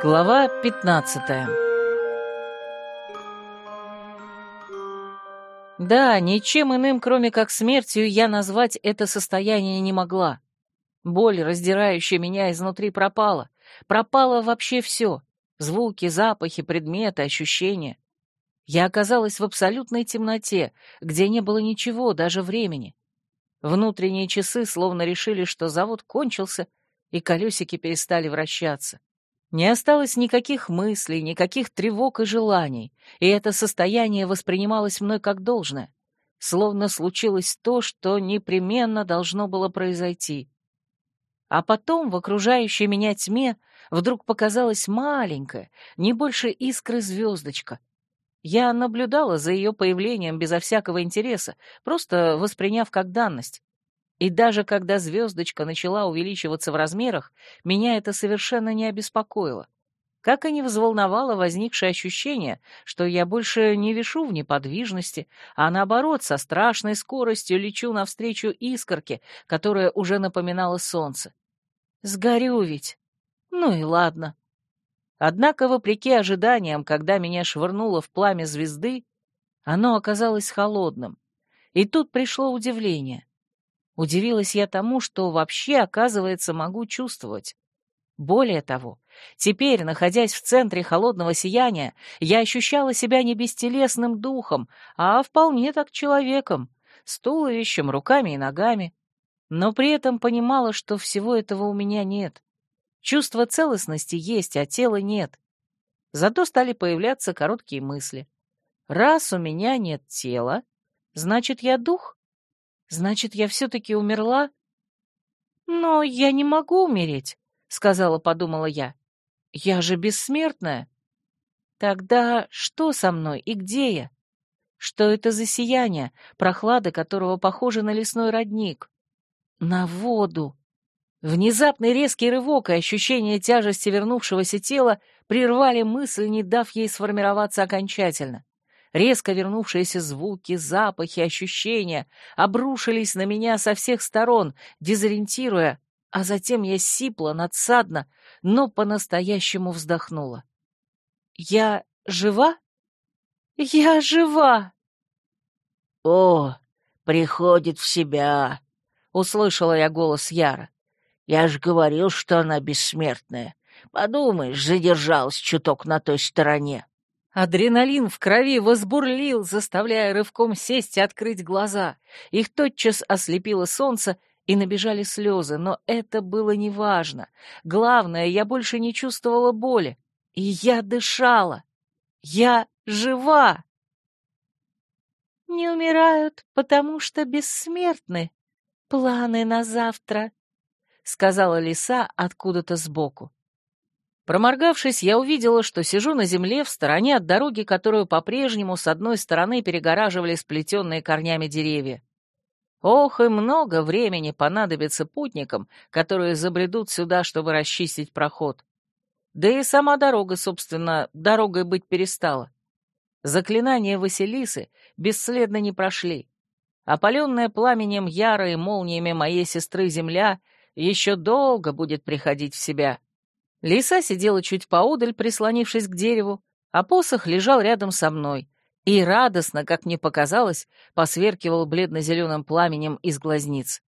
Глава 15 Да, ничем иным, кроме как смертью, я назвать это состояние не могла. Боль, раздирающая меня изнутри, пропала. Пропало вообще все. Звуки, запахи, предметы, ощущения. Я оказалась в абсолютной темноте, где не было ничего, даже времени. Внутренние часы словно решили, что завод кончился, и колесики перестали вращаться. Не осталось никаких мыслей, никаких тревог и желаний, и это состояние воспринималось мной как должное, словно случилось то, что непременно должно было произойти. А потом в окружающей меня тьме вдруг показалась маленькая, не больше искры звездочка. Я наблюдала за ее появлением безо всякого интереса, просто восприняв как данность. И даже когда звездочка начала увеличиваться в размерах, меня это совершенно не обеспокоило. Как и не взволновало возникшее ощущение, что я больше не вишу в неподвижности, а наоборот, со страшной скоростью лечу навстречу искорке, которая уже напоминала солнце. Сгорю ведь. Ну и ладно. Однако, вопреки ожиданиям, когда меня швырнуло в пламя звезды, оно оказалось холодным. И тут пришло удивление. Удивилась я тому, что вообще, оказывается, могу чувствовать. Более того, теперь, находясь в центре холодного сияния, я ощущала себя не бестелесным духом, а вполне так человеком, с туловищем, руками и ногами. Но при этом понимала, что всего этого у меня нет. Чувство целостности есть, а тела нет. Зато стали появляться короткие мысли. Раз у меня нет тела, значит, я дух? Значит, я все-таки умерла? Но я не могу умереть, сказала, подумала я. Я же бессмертная. Тогда что со мной и где я? Что это за сияние, прохлада которого похожа на лесной родник? На воду. Внезапный резкий рывок и ощущение тяжести вернувшегося тела прервали мысль, не дав ей сформироваться окончательно. Резко вернувшиеся звуки, запахи, ощущения обрушились на меня со всех сторон, дезориентируя, а затем я сипла, надсадно, но по-настоящему вздохнула. «Я жива? Я жива!» «О, приходит в себя!» — услышала я голос Яра. «Я ж говорил, что она бессмертная. Подумаешь, задержалась чуток на той стороне». Адреналин в крови возбурлил, заставляя рывком сесть и открыть глаза. Их тотчас ослепило солнце, и набежали слезы, но это было неважно. Главное, я больше не чувствовала боли. И я дышала. Я жива. «Не умирают, потому что бессмертны. Планы на завтра», — сказала лиса откуда-то сбоку. Проморгавшись, я увидела, что сижу на земле в стороне от дороги, которую по-прежнему с одной стороны перегораживали сплетенные корнями деревья. Ох, и много времени понадобится путникам, которые забредут сюда, чтобы расчистить проход. Да и сама дорога, собственно, дорогой быть перестала. Заклинания Василисы бесследно не прошли. Опаленная пламенем Яра и молниями моей сестры земля еще долго будет приходить в себя. Лиса сидела чуть поодаль, прислонившись к дереву, а посох лежал рядом со мной и радостно, как мне показалось, посверкивал бледно-зеленым пламенем из глазниц.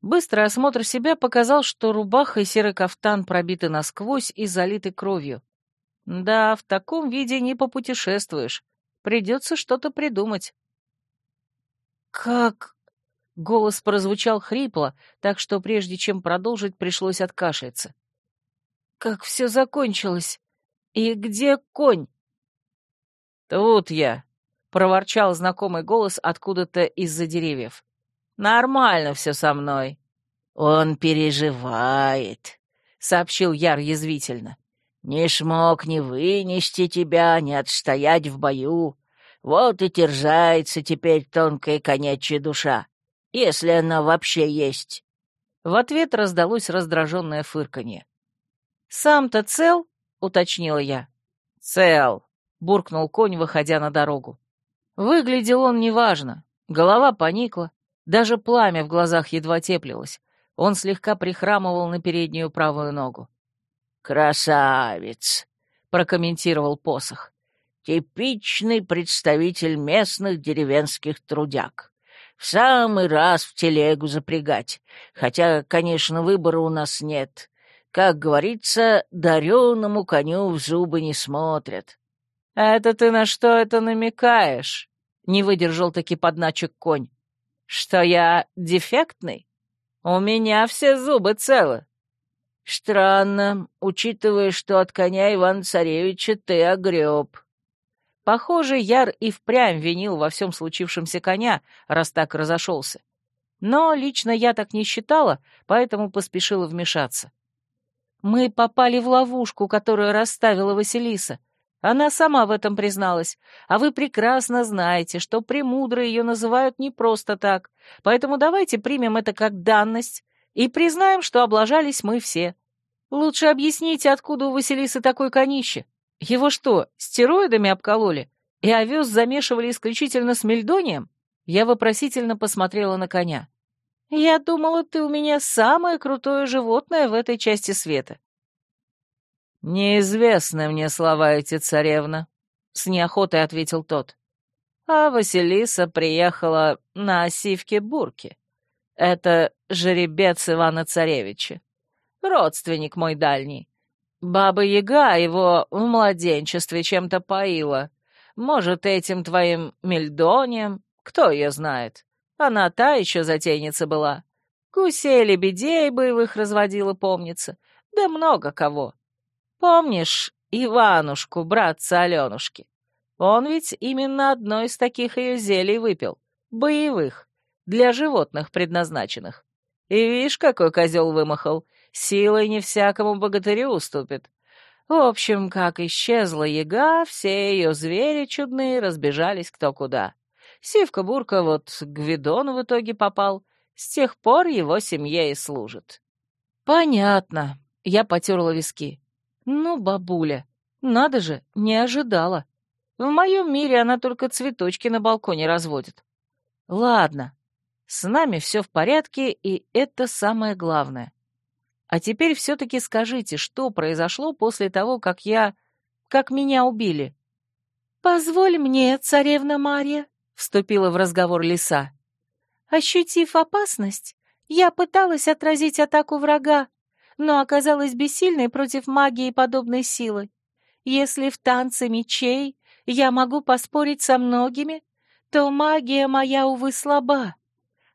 Быстрый осмотр себя показал, что рубаха и серый кафтан пробиты насквозь и залиты кровью. Да, в таком виде не попутешествуешь. Придется что-то придумать. «Как?» — голос прозвучал хрипло, так что прежде чем продолжить, пришлось откашляться. Как все закончилось? И где конь? Тут я, проворчал знакомый голос откуда-то из-за деревьев. Нормально все со мной. Он переживает, сообщил Яр язвительно. Не смог ни вынести тебя, ни отстоять в бою. Вот и терзается теперь тонкая конячья душа, если она вообще есть. В ответ раздалось раздраженное фырканье. «Сам-то цел?» — уточнила я. «Цел», — буркнул конь, выходя на дорогу. Выглядел он неважно. Голова поникла, даже пламя в глазах едва теплилось. Он слегка прихрамывал на переднюю правую ногу. «Красавец!» — прокомментировал посох. «Типичный представитель местных деревенских трудяг. В самый раз в телегу запрягать, хотя, конечно, выбора у нас нет. Как говорится, дареному коню в зубы не смотрят». «Это ты на что это намекаешь?» — не выдержал таки подначек конь. «Что я дефектный? У меня все зубы целы». «Странно, учитывая, что от коня Ивана-Царевича ты огреб». Похоже, Яр и впрямь винил во всем случившемся коня, раз так разошелся. Но лично я так не считала, поэтому поспешила вмешаться. Мы попали в ловушку, которую расставила Василиса. Она сама в этом призналась, а вы прекрасно знаете, что премудрые ее называют не просто так, поэтому давайте примем это как данность и признаем, что облажались мы все. Лучше объясните, откуда у Василисы такой конище. Его что, стероидами обкололи? И овес замешивали исключительно с мельдонием? Я вопросительно посмотрела на коня. Я думала, ты у меня самое крутое животное в этой части света. Неизвестны мне слова эти, царевна, — с неохотой ответил тот. А Василиса приехала на осивке Бурки. Это жеребец Ивана Царевича. Родственник мой дальний. Баба-яга его в младенчестве чем-то поила. Может, этим твоим мельдонием? Кто ее знает? Она та еще затейница была. Гусей, лебедей боевых разводила, помнится. Да много кого. Помнишь Иванушку, братца Аленушки? Он ведь именно одно из таких ее зелий выпил. Боевых для животных предназначенных. И видишь, какой козел вымахал, силой не всякому богатырю уступит. В общем, как исчезла яга, все ее звери чудные разбежались кто куда. Сивка-бурка вот к Гвидону в итоге попал, с тех пор его семье и служит. Понятно, я потерла виски. Ну, бабуля, надо же, не ожидала. В моем мире она только цветочки на балконе разводит. Ладно, с нами все в порядке, и это самое главное. А теперь все-таки скажите, что произошло после того, как я... как меня убили?» «Позволь мне, царевна Марья», — вступила в разговор лиса. «Ощутив опасность, я пыталась отразить атаку врага, но оказалась бессильной против магии подобной силы. Если в танце мечей я могу поспорить со многими, то магия моя, увы, слаба.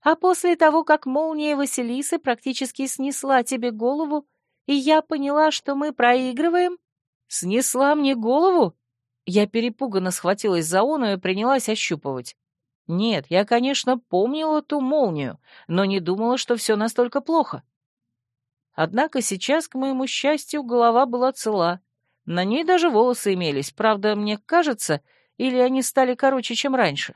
А после того, как молния Василисы практически снесла тебе голову, и я поняла, что мы проигрываем... Снесла мне голову? Я перепуганно схватилась за ону и принялась ощупывать. Нет, я, конечно, помнила ту молнию, но не думала, что все настолько плохо. Однако сейчас, к моему счастью, голова была цела. На ней даже волосы имелись, правда, мне кажется, или они стали короче, чем раньше.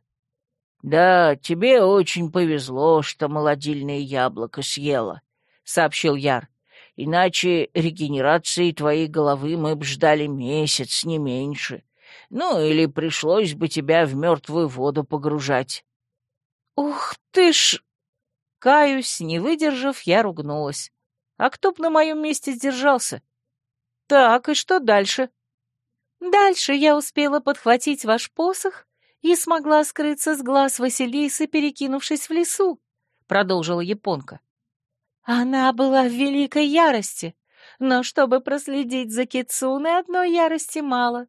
«Да, тебе очень повезло, что молодильное яблоко съела», — сообщил Яр. «Иначе регенерации твоей головы мы б ждали месяц, не меньше. Ну, или пришлось бы тебя в мертвую воду погружать». «Ух ты ж!» Каюсь, не выдержав, я ругнулась. «А кто б на моем месте сдержался?» «Так, и что дальше?» «Дальше я успела подхватить ваш посох и смогла скрыться с глаз Василисы, перекинувшись в лесу», — продолжила японка. «Она была в великой ярости, но чтобы проследить за Кицуной, одной ярости мало.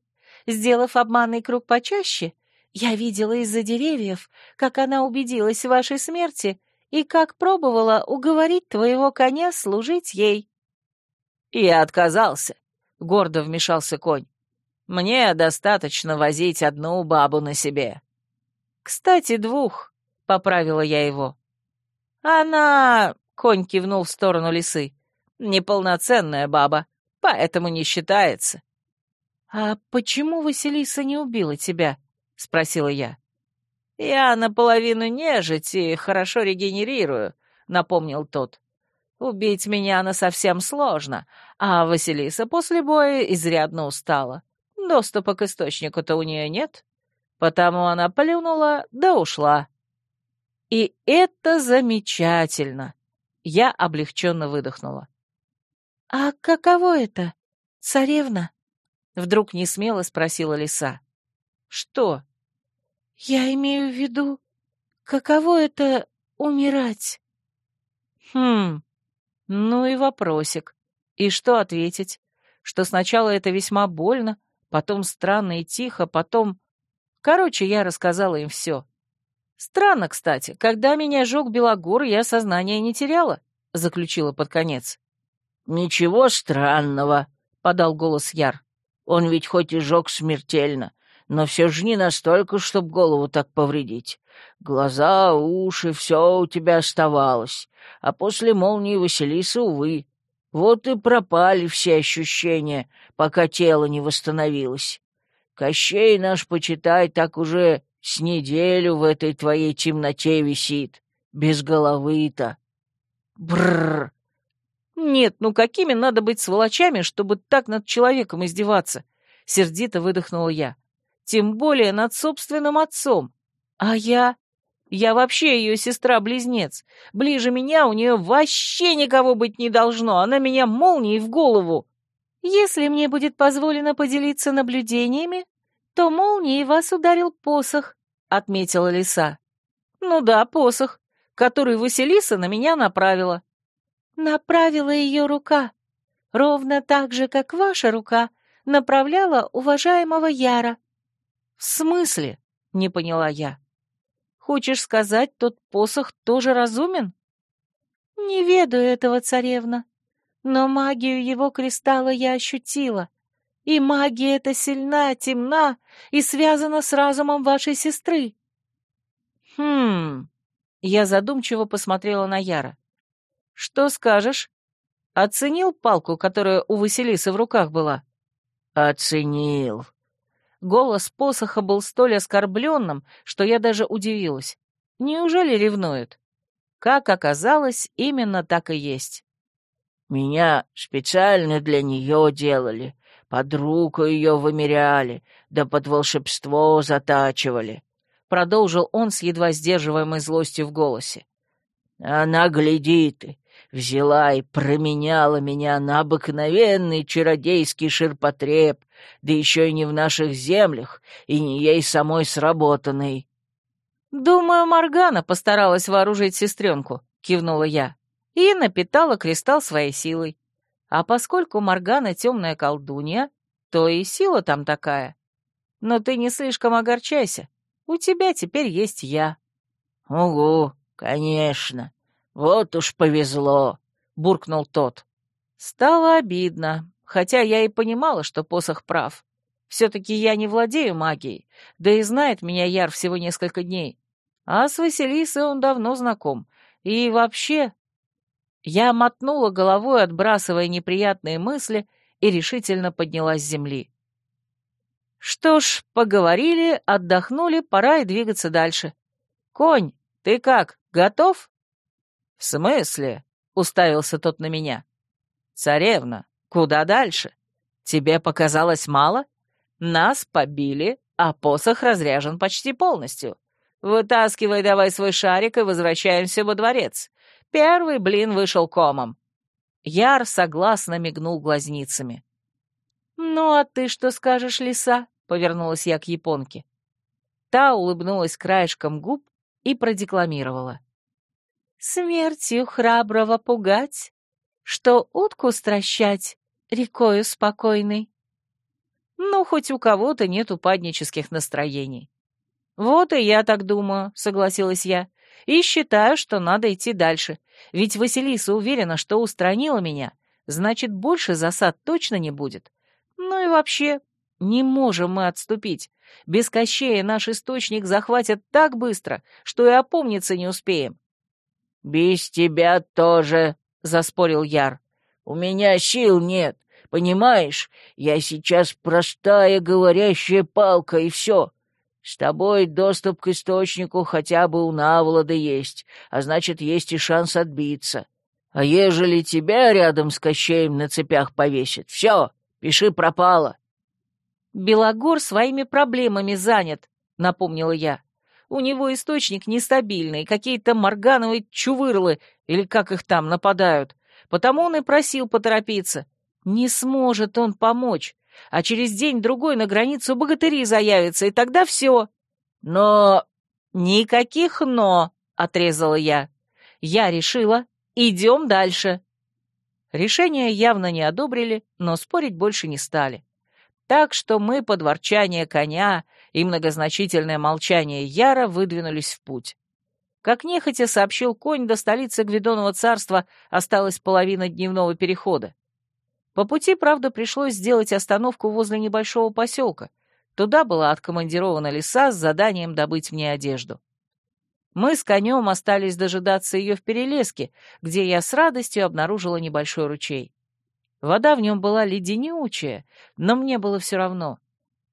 Сделав обманный круг почаще, я видела из-за деревьев, как она убедилась в вашей смерти и как пробовала уговорить твоего коня служить ей». «Я отказался», — гордо вмешался конь. Мне достаточно возить одну бабу на себе. Кстати, двух, — поправила я его. Она, — конь кивнул в сторону лисы, — неполноценная баба, поэтому не считается. А почему Василиса не убила тебя? — спросила я. Я наполовину нежить и хорошо регенерирую, — напомнил тот. Убить меня она совсем сложно, а Василиса после боя изрядно устала. Доступа к источнику-то у нее нет, потому она плюнула да ушла. И это замечательно. Я облегченно выдохнула. «А каково это «Царевна?» — вдруг несмело спросила лиса. «Что?» «Я имею в виду, каково это умирать?» «Хм, ну и вопросик. И что ответить? Что сначала это весьма больно, потом странно и тихо, потом... Короче, я рассказала им все. Странно, кстати, когда меня жег Белогор, я сознание не теряла, заключила под конец. «Ничего странного», — подал голос Яр. «Он ведь хоть и жег смертельно, но все же не настолько, чтобы голову так повредить. Глаза, уши, все у тебя оставалось, а после молнии Василисы, увы. Вот и пропали все ощущения, пока тело не восстановилось. Кощей наш, почитай, так уже с неделю в этой твоей темноте висит, без головы-то. Бррр! Нет, ну какими надо быть сволочами, чтобы так над человеком издеваться? Сердито выдохнула я. Тем более над собственным отцом. А я... Я вообще ее сестра-близнец. Ближе меня у нее вообще никого быть не должно. Она меня молнией в голову. Если мне будет позволено поделиться наблюдениями, то молнией вас ударил посох, — отметила лиса. Ну да, посох, который Василиса на меня направила. Направила ее рука, ровно так же, как ваша рука направляла уважаемого Яра. В смысле? — не поняла я. Хочешь сказать, тот посох тоже разумен? Не ведаю этого, царевна, но магию его кристалла я ощутила. И магия эта сильна, темна и связана с разумом вашей сестры. Хм... Я задумчиво посмотрела на Яра. Что скажешь? Оценил палку, которая у Василисы в руках была? Оценил, Голос посоха был столь оскорбленным, что я даже удивилась. Неужели ревнует? Как оказалось, именно так и есть. «Меня специально для нее делали, под руку ее вымеряли, да под волшебство затачивали», — продолжил он с едва сдерживаемой злостью в голосе. «Она, гляди ты, взяла и променяла меня на обыкновенный чародейский ширпотреб, да еще и не в наших землях, и не ей самой сработанный. «Думаю, Моргана постаралась вооружить сестренку», — кивнула я, и напитала кристалл своей силой. А поскольку Моргана темная колдунья, то и сила там такая. Но ты не слишком огорчайся, у тебя теперь есть я. «Угу, конечно», «Вот уж повезло», — буркнул тот. Стало обидно, хотя я и понимала, что посох прав. Все-таки я не владею магией, да и знает меня Яр всего несколько дней. А с Василисой он давно знаком. И вообще... Я мотнула головой, отбрасывая неприятные мысли, и решительно поднялась с земли. Что ж, поговорили, отдохнули, пора и двигаться дальше. Конь, ты как, готов? «В смысле?» — уставился тот на меня. «Царевна, куда дальше? Тебе показалось мало? Нас побили, а посох разряжен почти полностью. Вытаскивай давай свой шарик и возвращаемся во дворец. Первый блин вышел комом». Яр согласно мигнул глазницами. «Ну, а ты что скажешь, лиса?» — повернулась я к японке. Та улыбнулась краешком губ и продекламировала смертью храброго пугать, что утку стращать рекою спокойной. Ну, хоть у кого-то нет упаднических настроений. Вот и я так думаю, согласилась я, и считаю, что надо идти дальше, ведь Василиса уверена, что устранила меня, значит, больше засад точно не будет. Ну и вообще, не можем мы отступить. Без Кощея наш источник захватят так быстро, что и опомниться не успеем. «Без тебя тоже», — заспорил Яр. «У меня сил нет, понимаешь? Я сейчас простая говорящая палка, и все. С тобой доступ к источнику хотя бы у Навлада есть, а значит, есть и шанс отбиться. А ежели тебя рядом с Кощеем на цепях повесит, все, пиши пропало». «Белогор своими проблемами занят», — напомнила я. У него источник нестабильный, какие-то моргановые чувырлы, или как их там, нападают. Потому он и просил поторопиться. Не сможет он помочь, а через день-другой на границу богатыри заявятся, и тогда все. Но... Никаких «но», — отрезала я. Я решила, идем дальше. Решение явно не одобрили, но спорить больше не стали. Так что мы под ворчание коня и многозначительное молчание Яра выдвинулись в путь. Как нехотя сообщил конь, до столицы Гвидонова царства осталась половина дневного перехода. По пути, правда, пришлось сделать остановку возле небольшого поселка. Туда была откомандирована лиса с заданием добыть мне одежду. Мы с конем остались дожидаться ее в перелеске, где я с радостью обнаружила небольшой ручей. Вода в нем была леденючая, но мне было все равно.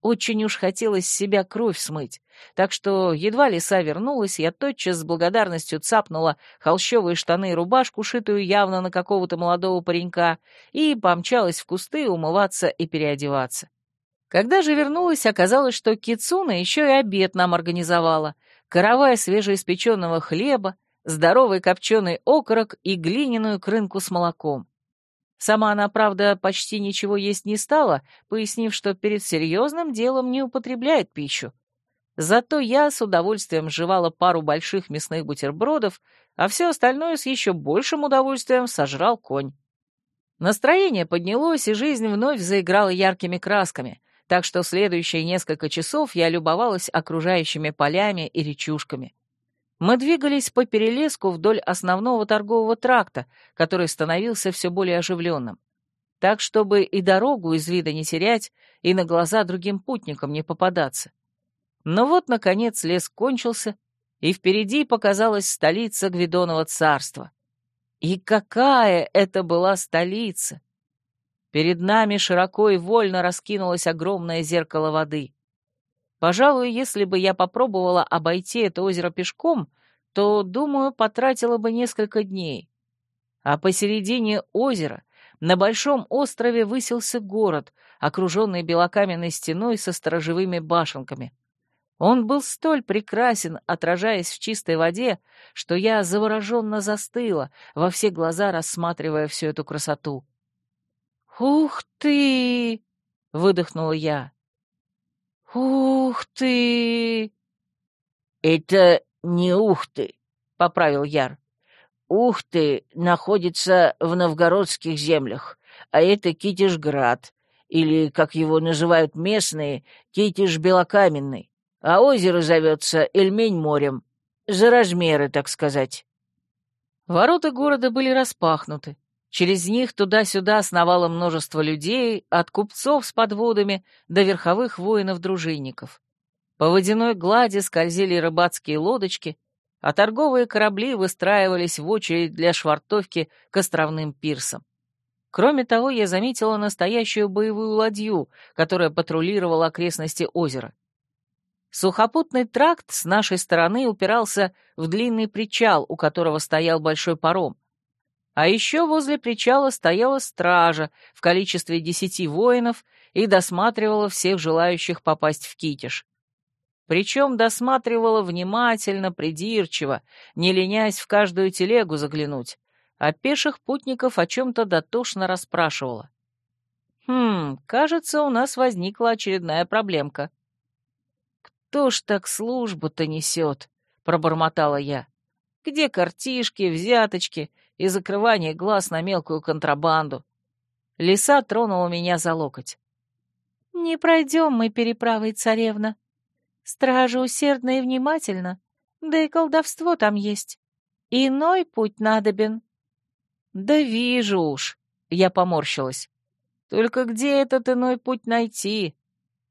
Очень уж хотелось себя кровь смыть, так что едва лиса вернулась, я тотчас с благодарностью цапнула холщовые штаны и рубашку, шитую явно на какого-то молодого паренька, и помчалась в кусты умываться и переодеваться. Когда же вернулась, оказалось, что Кицуна еще и обед нам организовала. Каравай свежеиспеченного хлеба, здоровый копченый окорок и глиняную крынку с молоком. Сама она, правда, почти ничего есть не стала, пояснив, что перед серьезным делом не употребляет пищу. Зато я с удовольствием жевала пару больших мясных бутербродов, а все остальное с еще большим удовольствием сожрал конь. Настроение поднялось, и жизнь вновь заиграла яркими красками, так что следующие несколько часов я любовалась окружающими полями и речушками. Мы двигались по перелеску вдоль основного торгового тракта, который становился все более оживленным. Так, чтобы и дорогу из вида не терять, и на глаза другим путникам не попадаться. Но вот, наконец, лес кончился, и впереди показалась столица Гвидонова царства. И какая это была столица! Перед нами широко и вольно раскинулось огромное зеркало воды. Пожалуй, если бы я попробовала обойти это озеро пешком, то, думаю, потратила бы несколько дней. А посередине озера на большом острове высился город, окруженный белокаменной стеной со сторожевыми башенками. Он был столь прекрасен, отражаясь в чистой воде, что я завороженно застыла, во все глаза рассматривая всю эту красоту. «Ух ты!» — выдохнула я. «Ух ты!» «Это не ух ты!» — поправил Яр. «Ух ты находится в новгородских землях, а это Китежград, или, как его называют местные, Китеж Белокаменный, а озеро зовется Эльмень-морем, за размеры, так сказать». Ворота города были распахнуты, Через них туда-сюда сновало множество людей, от купцов с подводами до верховых воинов-дружинников. По водяной глади скользили рыбацкие лодочки, а торговые корабли выстраивались в очередь для швартовки к островным пирсам. Кроме того, я заметила настоящую боевую ладью, которая патрулировала окрестности озера. Сухопутный тракт с нашей стороны упирался в длинный причал, у которого стоял большой паром, а еще возле причала стояла стража в количестве десяти воинов и досматривала всех желающих попасть в Китеж. Причем досматривала внимательно, придирчиво, не ленясь в каждую телегу заглянуть, а пеших путников о чем-то дотошно расспрашивала. «Хм, кажется, у нас возникла очередная проблемка». «Кто ж так службу-то несет?» — пробормотала я. «Где картишки, взяточки и закрывание глаз на мелкую контрабанду. Лиса тронула меня за локоть. «Не пройдем мы переправой, царевна. Стража усердна и внимательна, да и колдовство там есть. Иной путь надобен». «Да вижу уж», — я поморщилась. «Только где этот иной путь найти?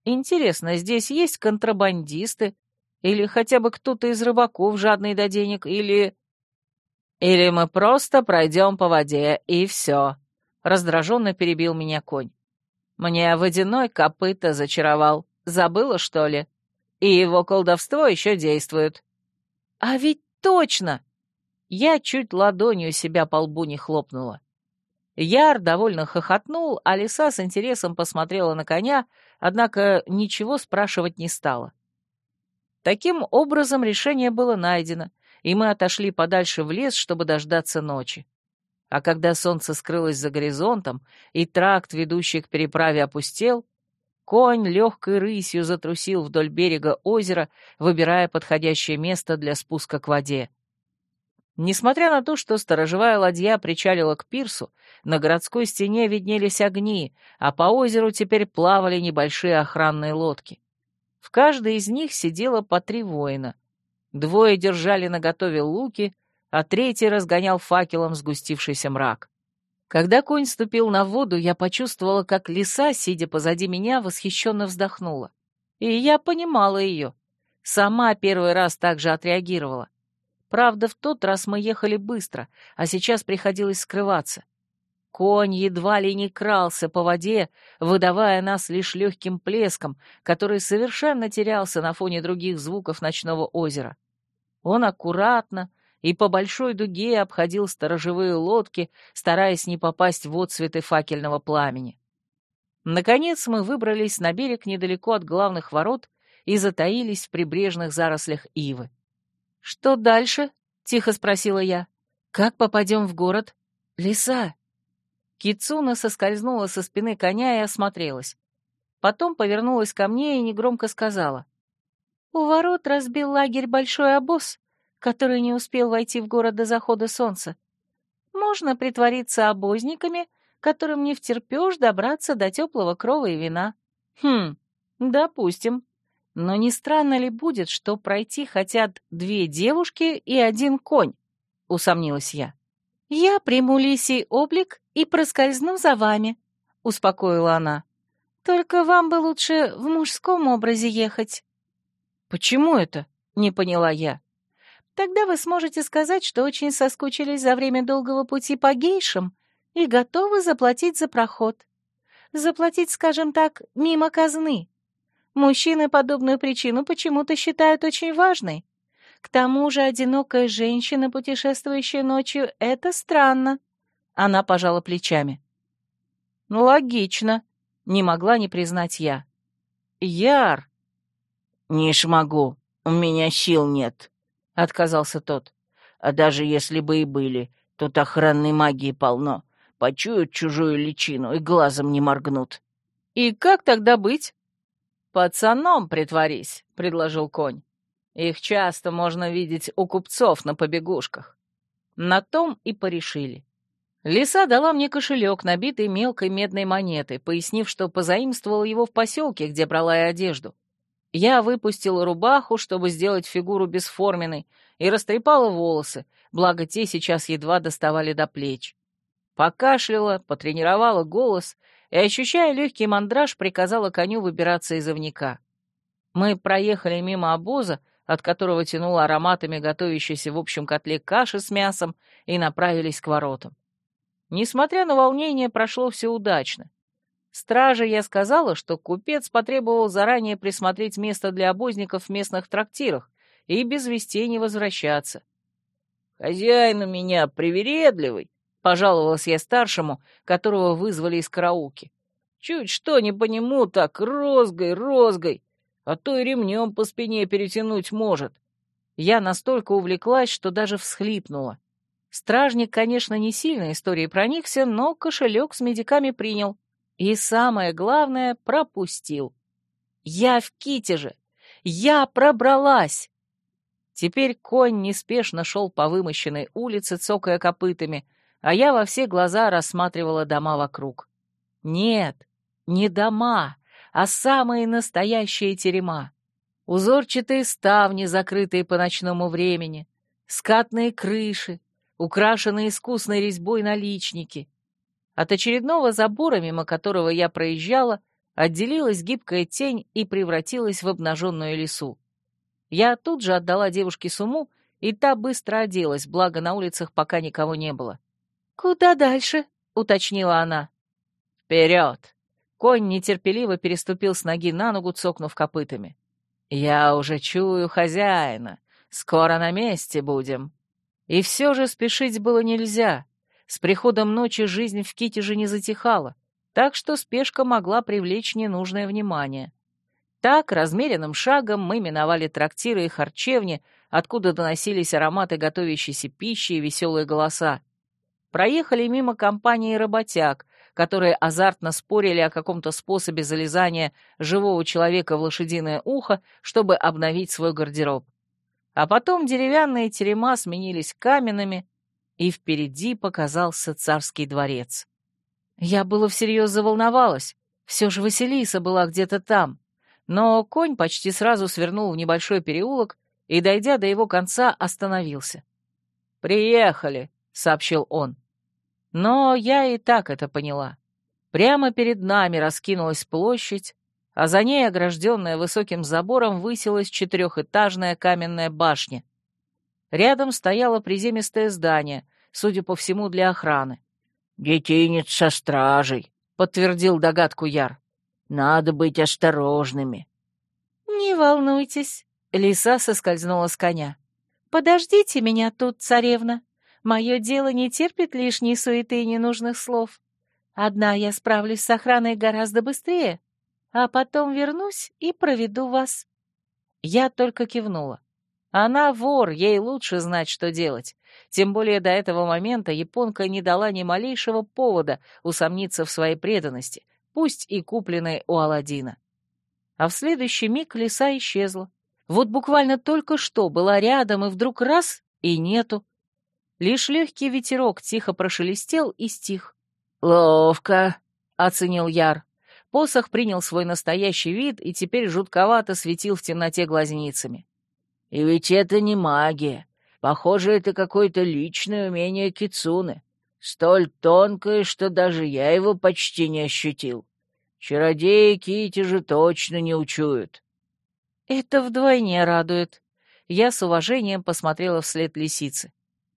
Интересно, здесь есть контрабандисты? Или хотя бы кто-то из рыбаков, жадный до денег? Или...» Или мы просто пройдем по воде, и все. Раздраженно перебил меня конь. Мне водяной копыта зачаровал. Забыла, что ли? И его колдовство еще действует. А ведь точно! Я чуть ладонью себя по лбу не хлопнула. Яр довольно хохотнул, а лиса с интересом посмотрела на коня, однако ничего спрашивать не стала. Таким образом решение было найдено, и мы отошли подальше в лес, чтобы дождаться ночи. А когда солнце скрылось за горизонтом и тракт, ведущий к переправе, опустел, конь легкой рысью затрусил вдоль берега озера, выбирая подходящее место для спуска к воде. Несмотря на то, что сторожевая ладья причалила к пирсу, на городской стене виднелись огни, а по озеру теперь плавали небольшие охранные лодки. В каждой из них сидело по три воина. Двое держали наготове луки, а третий разгонял факелом сгустившийся мрак. Когда конь ступил на воду, я почувствовала, как лиса, сидя позади меня, восхищенно вздохнула. И я понимала ее. Сама первый раз так же отреагировала. Правда, в тот раз мы ехали быстро, а сейчас приходилось скрываться. Конь едва ли не крался по воде, выдавая нас лишь легким плеском, который совершенно терялся на фоне других звуков ночного озера. Он аккуратно и по большой дуге обходил сторожевые лодки, стараясь не попасть в отцветы факельного пламени. Наконец мы выбрались на берег недалеко от главных ворот и затаились в прибрежных зарослях ивы. «Что дальше?» — тихо спросила я. «Как попадем в город?» «Лиса». Кицуна соскользнула со спины коня и осмотрелась. Потом повернулась ко мне и негромко сказала. «У ворот разбил лагерь большой обоз, который не успел войти в город до захода солнца. Можно притвориться обозниками, которым не втерпешь добраться до теплого крова и вина. Хм, допустим. Но не странно ли будет, что пройти хотят две девушки и один конь? Усомнилась я. Я приму лисий облик и проскользну за вами, успокоила она. Только вам бы лучше в мужском образе ехать. Почему это? Не поняла я. Тогда вы сможете сказать, что очень соскучились за время долгого пути по гейшам и готовы заплатить за проход. Заплатить, скажем так, мимо казны. Мужчины подобную причину почему-то считают очень важной. К тому же одинокая женщина, путешествующая ночью, — это странно. Она пожала плечами. Логично. Не могла не признать я. Яр. Не шмогу, у меня сил нет, — отказался тот. А даже если бы и были, тут охранной магии полно. Почуют чужую личину и глазом не моргнут. И как тогда быть? «Пацаном притворись», — предложил конь. «Их часто можно видеть у купцов на побегушках». На том и порешили. Лиса дала мне кошелек, набитый мелкой медной монетой, пояснив, что позаимствовала его в поселке, где брала и одежду. Я выпустила рубаху, чтобы сделать фигуру бесформенной, и растрепала волосы, благо те сейчас едва доставали до плеч. Покашляла, потренировала голос и, ощущая легкий мандраж, приказала коню выбираться из овняка. Мы проехали мимо обоза, от которого тянуло ароматами готовящейся в общем котле каши с мясом, и направились к воротам. Несмотря на волнение, прошло все удачно. Страже я сказала, что купец потребовал заранее присмотреть место для обозников в местных трактирах и без вестей не возвращаться. «Хозяин у меня привередливый», Пожаловалась я старшему, которого вызвали из караулки. Чуть что не по нему так розгой, розгой, а то и ремнем по спине перетянуть может. Я настолько увлеклась, что даже всхлипнула. Стражник, конечно, не сильно историей проникся, но кошелек с медиками принял. И самое главное, пропустил. Я в Китеже! Я пробралась! Теперь конь неспешно шел по вымощенной улице, цокая копытами, а я во все глаза рассматривала дома вокруг. Нет, не дома, а самые настоящие терема. Узорчатые ставни, закрытые по ночному времени, скатные крыши, украшенные искусной резьбой наличники. От очередного забора, мимо которого я проезжала, отделилась гибкая тень и превратилась в обнаженную лесу. Я тут же отдала девушке сумму, и та быстро оделась, благо на улицах пока никого не было. «Куда дальше?» — уточнила она. «Вперед!» Конь нетерпеливо переступил с ноги на ногу, цокнув копытами. «Я уже чую хозяина. Скоро на месте будем». И все же спешить было нельзя. С приходом ночи жизнь в Китеже не затихала, так что спешка могла привлечь ненужное внимание. Так, размеренным шагом мы миновали трактиры и харчевни, откуда доносились ароматы готовящейся пищи и веселые голоса. проехали мимо компании работяг, которые азартно спорили о каком-то способе залезания живого человека в лошадиное ухо, чтобы обновить свой гардероб. А потом деревянные терема сменились каменными, и впереди показался царский дворец. Я было всерьез заволновалась, все же Василиса была где-то там, но конь почти сразу свернул в небольшой переулок и, дойдя до его конца, остановился. «Приехали», — сообщил он. Но я и так это поняла. Прямо перед нами раскинулась площадь, а за ней, огражденная высоким забором, высилась четырехэтажная каменная башня. Рядом стояло приземистое здание, судя по всему, для охраны. «Детинец со стражей», — подтвердил догадку Яр. «Надо быть осторожными». «Не волнуйтесь», — лиса соскользнула с коня. «Подождите меня тут, царевна. Мое дело не терпит лишней суеты и ненужных слов. Одна я справлюсь с охраной гораздо быстрее, а потом вернусь и проведу вас». Я только кивнула. Она вор, ей лучше знать, что делать. Тем более до этого момента японка не дала ни малейшего повода усомниться в своей преданности, пусть и купленной у Аладдина. А в следующий миг лиса исчезла. Вот буквально только что была рядом, и вдруг раз — и нету. Лишь легкий ветерок тихо прошелестел и стих. «Ловко», — оценил Яр. Посох принял свой настоящий вид и теперь жутковато светил в темноте глазницами. «И ведь это не магия. Похоже, это какое-то личное умение Кицуны. Столь тонкое, что даже я его почти не ощутил. Чародеи Кити же точно не учуют». «Это вдвойне радует». Я с уважением посмотрела вслед лисицы.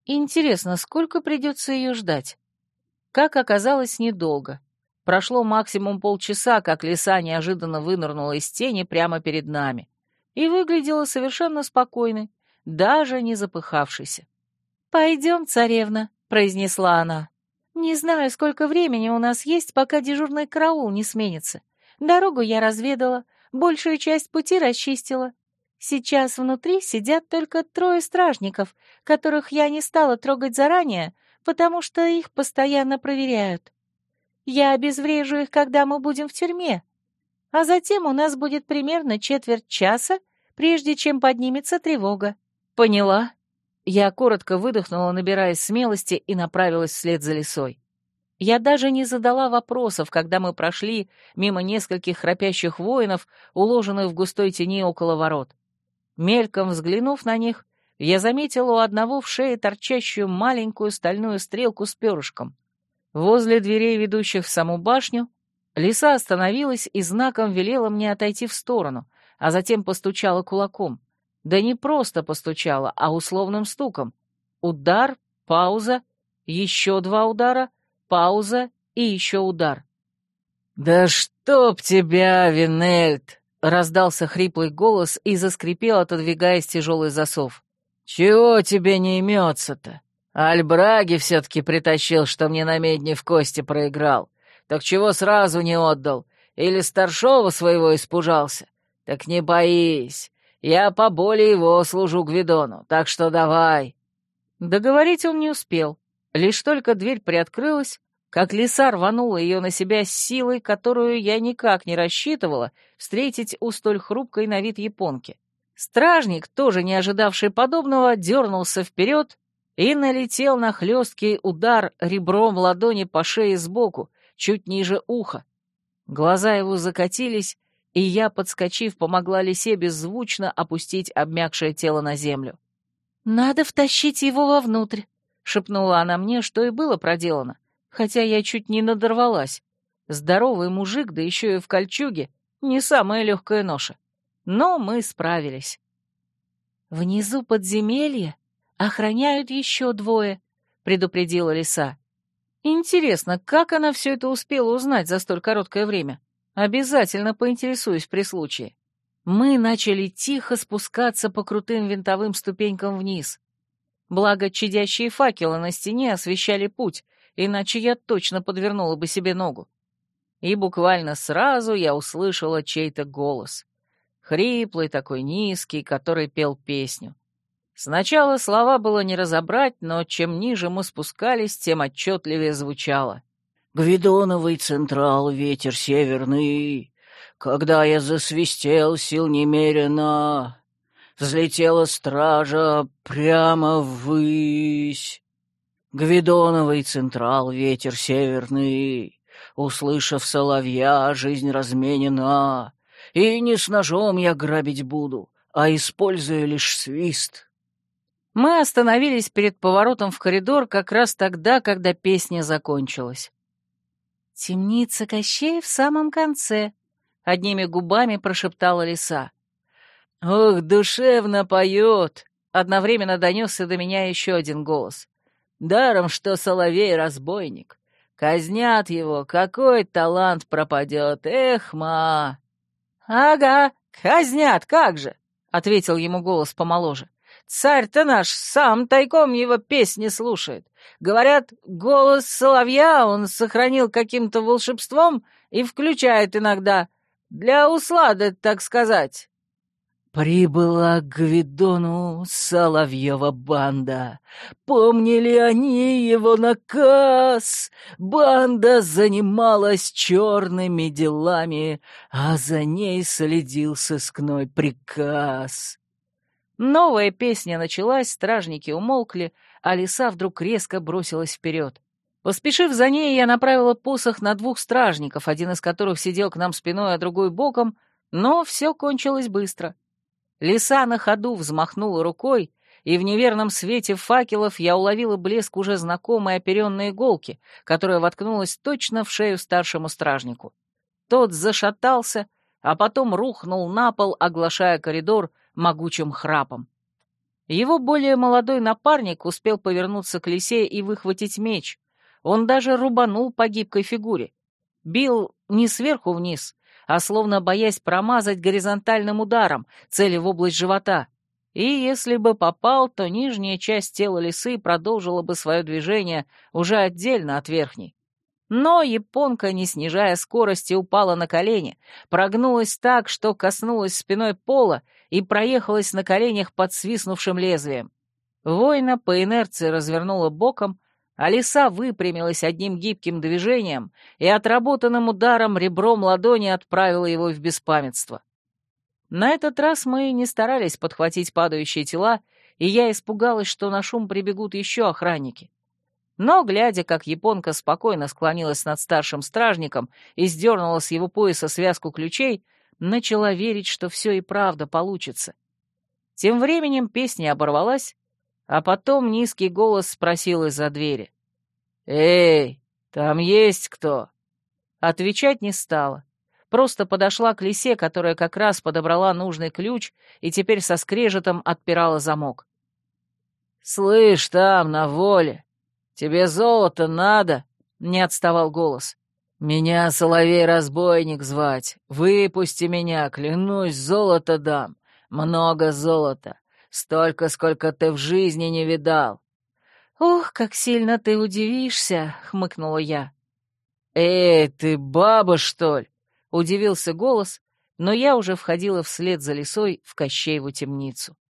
Интересно, сколько придется ее ждать? Как оказалось, недолго. Прошло максимум полчаса, как лиса неожиданно вынырнула из тени прямо перед нами. И выглядела совершенно спокойной, даже не запыхавшейся. «Пойдем, царевна», — произнесла она. «Не знаю, сколько времени у нас есть, пока дежурный караул не сменится. Дорогу я разведала, большую часть пути расчистила. Сейчас внутри сидят только трое стражников, которых я не стала трогать заранее, потому что их постоянно проверяют. Я обезврежу их, когда мы будем в тюрьме. А затем у нас будет примерно четверть часа, прежде чем поднимется тревога. Поняла. Я коротко выдохнула, набираясь смелости, и направилась вслед за лесой. Я даже не задала вопросов, когда мы прошли мимо нескольких храпящих воинов, уложенных в густой тени около ворот. Мельком взглянув на них, я заметила у одного в шее торчащую маленькую стальную стрелку с перышком. Возле дверей, ведущих в саму башню, лиса остановилась и знаком велела мне отойти в сторону, а затем постучала кулаком. Да не просто постучала, а условным стуком. Удар, пауза, еще два удара, пауза и еще удар. «Да чтоб тебя, Винельд!» Раздался хриплый голос и заскрипел, отодвигаясь тяжелый засов. «Чего тебе не имется-то? Альбраги все-таки притащил, что мне на медне в кости проиграл. Так чего сразу не отдал? Или старшова своего испужался? Так не боись, я поболее его служу Гвидону, так что давай». Договорить он не успел. Лишь только дверь приоткрылась, как лиса рванула ее на себя с силой, которую я никак не рассчитывала встретить у столь хрупкой на вид японки. Стражник, тоже не ожидавший подобного, дернулся вперед и налетел на хлесткий удар ребром ладони по шее сбоку, чуть ниже уха. Глаза его закатились, и я, подскочив, помогла лисе беззвучно опустить обмякшее тело на землю. «Надо втащить его вовнутрь», — шепнула она мне, что и было проделано хотя я чуть не надорвалась. Здоровый мужик, да еще и в кольчуге, не самая легкая ноша. Но мы справились. «Внизу подземелья охраняют еще двое», — предупредила лиса. «Интересно, как она все это успела узнать за столь короткое время? Обязательно поинтересуюсь при случае». Мы начали тихо спускаться по крутым винтовым ступенькам вниз. Благо, чадящие факелы на стене освещали путь, иначе я точно подвернула бы себе ногу. И буквально сразу я услышала чей-то голос. Хриплый, такой низкий, который пел песню. Сначала слова было не разобрать, но чем ниже мы спускались, тем отчетливее звучало. «Гвидоновый централ, ветер северный, когда я засвистел сил немерено, взлетела стража прямо ввысь. Гвидоновый централ, ветер северный, услышав соловья, жизнь разменена, и не с ножом я грабить буду, а используя лишь свист». Мы остановились перед поворотом в коридор как раз тогда, когда песня закончилась. «Темница Кощей в самом конце», — одними губами прошептала лиса. «Ох, душевно поет!» — одновременно донесся до меня еще один голос. «Даром, что соловей-разбойник. Казнят его, какой талант пропадет, эх, ма!» «Ага, казнят, как же!» — ответил ему голос помоложе. Царь-то наш сам тайком его песни слушает. Говорят, голос соловья он сохранил каким-то волшебством и включает иногда. Для услады, так сказать. Прибыла к Гвидону Соловьева банда. Помнили они его наказ. Банда занималась черными делами, а за ней следил сыскной приказ. Новая песня началась, стражники умолкли, а лиса вдруг резко бросилась вперед. Поспешив за ней, я направила посох на двух стражников, один из которых сидел к нам спиной, а другой боком, но все кончилось быстро. Лиса на ходу взмахнула рукой, и в неверном свете факелов я уловила блеск уже знакомой оперенной иголки, которая воткнулась точно в шею старшему стражнику. Тот зашатался, а потом рухнул на пол, оглашая коридор могучим храпом. Его более молодой напарник успел повернуться к лисе и выхватить меч. Он даже рубанул по гибкой фигуре. Бил не сверху вниз, а словно боясь промазать горизонтальным ударом, цели в область живота. И если бы попал, то нижняя часть тела лисы продолжила бы свое движение уже отдельно от верхней. Но японка, не снижая скорости, упала на колени, прогнулась так, что коснулась спиной пола и проехалась на коленях под свистнувшим лезвием. Воина по инерции развернула боком, а лиса выпрямилась одним гибким движением и отработанным ударом ребром ладони отправила его в беспамятство. На этот раз мы не старались подхватить падающие тела, и я испугалась, что на шум прибегут еще охранники. Но, глядя, как японка спокойно склонилась над старшим стражником и сдернула с его пояса связку ключей, начала верить, что все и правда получится. Тем временем песня оборвалась, а потом низкий голос спросил из-за двери. «Эй, там есть кто?» Отвечать не стала. Просто подошла к лисе, которая как раз подобрала нужный ключ и теперь со скрежетом отпирала замок. «Слышь, там, на воле, «Тебе золото надо?» — не отставал голос. «Меня Соловей-разбойник звать. Выпусти меня, клянусь, золото дам. Много золота. Столько, сколько ты в жизни не видал». «Ох, как сильно ты удивишься!» — хмыкнула я. «Эй, ты баба, что ли?» — удивился голос, но я уже входила вслед за лесой в Кощееву темницу.